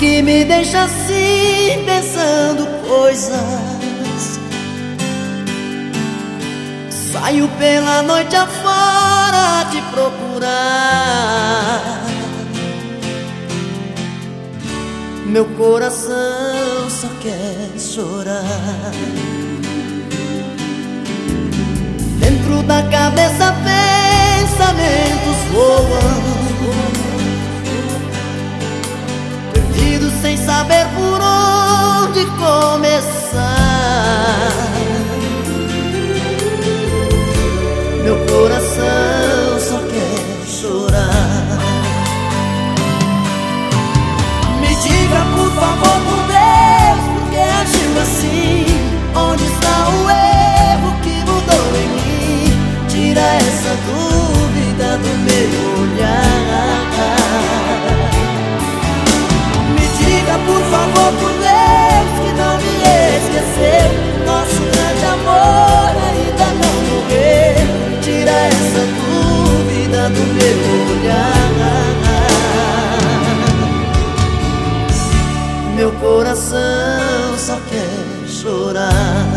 que me deixa assim pensando coisas. Saio pela noite afora te procurar. Meu coração só quer chorar. Dentro da cabeça pensamentos voam meu coração só quer chorar.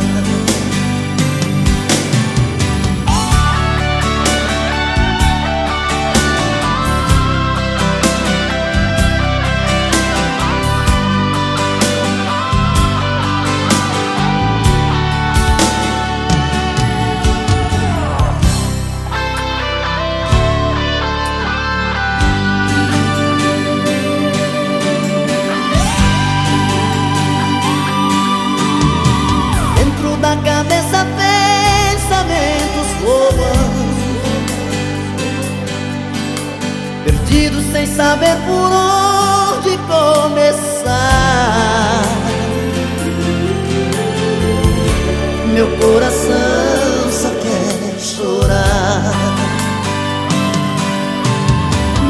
Perdido sem saber por onde começar Meu coração só quer chorar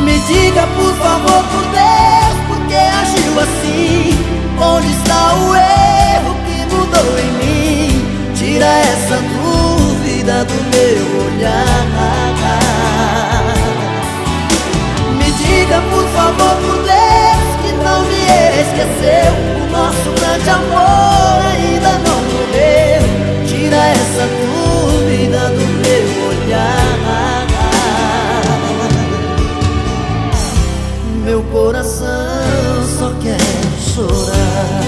Me diga por favor, por Deus, por que agiu assim? Onde está o erro que mudou em mim? Tira essa dúvida do meu olhar. amor ainda não morreu. Tira essa dúvida do meu olhar. Meu coração só quer chorar.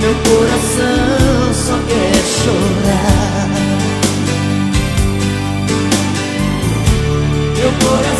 Meu coração só quer chorar. Meu coração